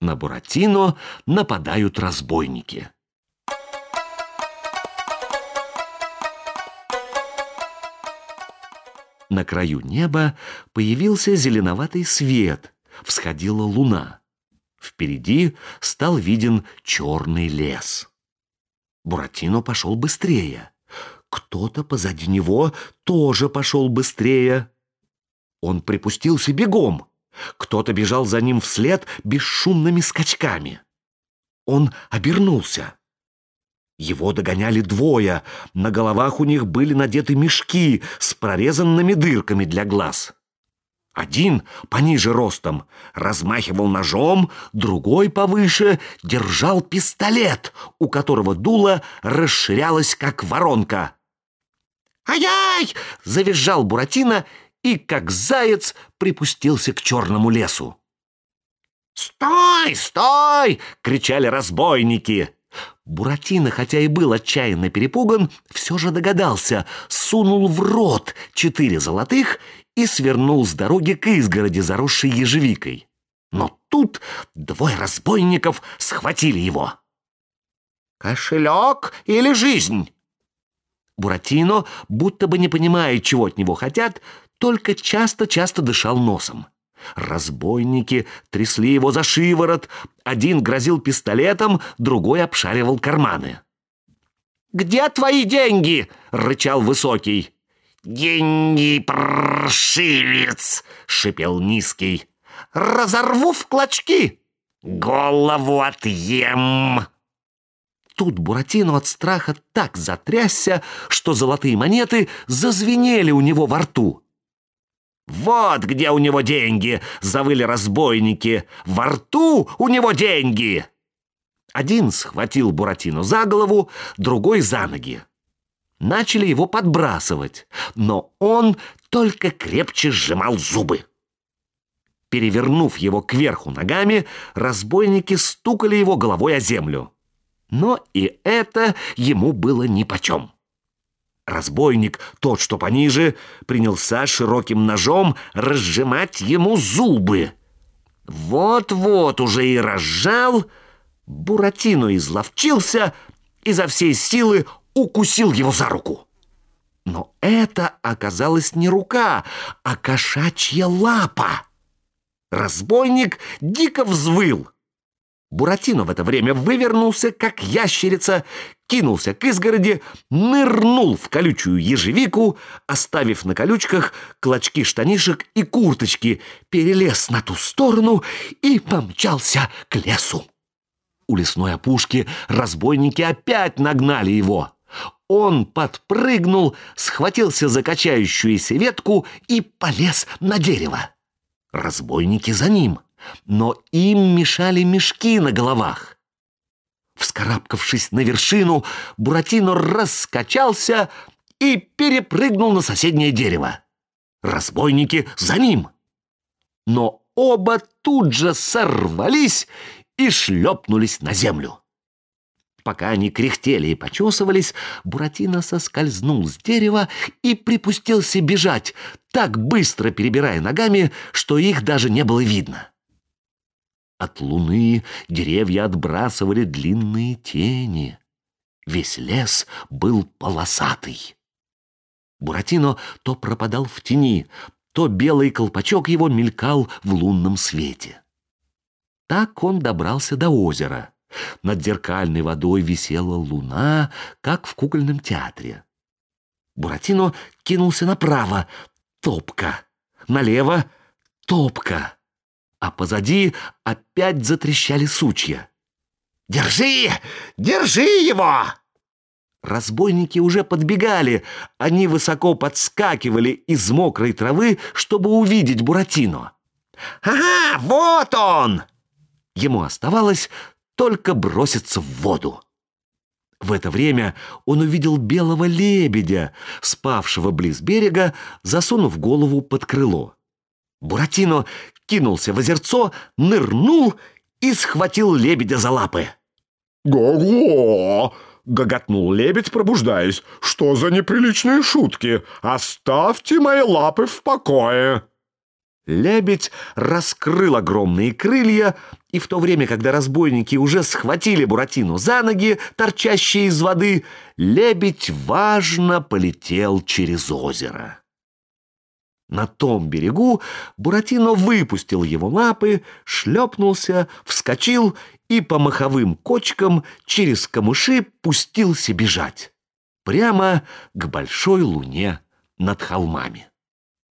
На Буратино нападают разбойники. На краю неба появился зеленоватый свет, всходила луна. Впереди стал виден черный лес. Буратино пошел быстрее. Кто-то позади него тоже пошел быстрее. Он припустился бегом. Кто-то бежал за ним вслед бесшумными скачками. Он обернулся. Его догоняли двое. На головах у них были надеты мешки с прорезанными дырками для глаз. Один, пониже ростом, размахивал ножом, другой повыше держал пистолет, у которого дуло расширялось, как воронка. «Ай-яй!» — завизжал Буратино и, как заяц, припустился к черному лесу. «Стой! Стой!» — кричали разбойники. Буратино, хотя и был отчаянно перепуган, все же догадался, сунул в рот четыре золотых и свернул с дороги к изгороди, заросшей ежевикой. Но тут двое разбойников схватили его. «Кошелек или жизнь?» Буратино, будто бы не понимая, чего от него хотят, только часто-часто дышал носом. Разбойники трясли его за шиворот, один грозил пистолетом, другой обшаривал карманы. «Где твои деньги?» — рычал Высокий. «Деньги, паршивец!» — шипел Низкий. «Разорву в клочки! Голову отъем!» Тут Буратино от страха так затрясся, что золотые монеты зазвенели у него во рту. «Вот где у него деньги!» — завыли разбойники. «Во рту у него деньги!» Один схватил Буратино за голову, другой за ноги. Начали его подбрасывать, но он только крепче сжимал зубы. Перевернув его кверху ногами, разбойники стукали его головой о землю. Но и это ему было нипочем. Разбойник, тот, что пониже, принялся широким ножом разжимать ему зубы. Вот-вот уже и разжал, Буратино изловчился и за всей силы укусил его за руку. Но это оказалась не рука, а кошачья лапа. Разбойник дико взвыл — Буратино в это время вывернулся, как ящерица, кинулся к изгороди, нырнул в колючую ежевику, оставив на колючках клочки штанишек и курточки, перелез на ту сторону и помчался к лесу. У лесной опушки разбойники опять нагнали его. Он подпрыгнул, схватился за качающуюся ветку и полез на дерево. Разбойники за ним но им мешали мешки на головах. Вскарабкавшись на вершину, Буратино раскачался и перепрыгнул на соседнее дерево. Разбойники за ним. Но оба тут же сорвались и шлепнулись на землю. Пока они кряхтели и почесывались, Буратино соскользнул с дерева и припустился бежать, так быстро перебирая ногами, что их даже не было видно. От луны деревья отбрасывали длинные тени. Весь лес был полосатый. Буратино то пропадал в тени, то белый колпачок его мелькал в лунном свете. Так он добрался до озера. Над зеркальной водой висела луна, как в кукольном театре. Буратино кинулся направо — топка, налево — топка а позади опять затрещали сучья. «Держи! Держи его!» Разбойники уже подбегали, они высоко подскакивали из мокрой травы, чтобы увидеть Буратино. «Ага, вот он!» Ему оставалось только броситься в воду. В это время он увидел белого лебедя, спавшего близ берега, засунув голову под крыло. Буратино кинулся в озерцо, нырнул и схватил лебедя за лапы. «Го-го!» — гоготнул лебедь, пробуждаясь. «Что за неприличные шутки? Оставьте мои лапы в покое!» Лебедь раскрыл огромные крылья, и в то время, когда разбойники уже схватили Буратино за ноги, торчащие из воды, лебедь важно полетел через озеро. На том берегу Буратино выпустил его лапы, шлепнулся, вскочил и по маховым кочкам через камыши пустился бежать. Прямо к большой луне над холмами.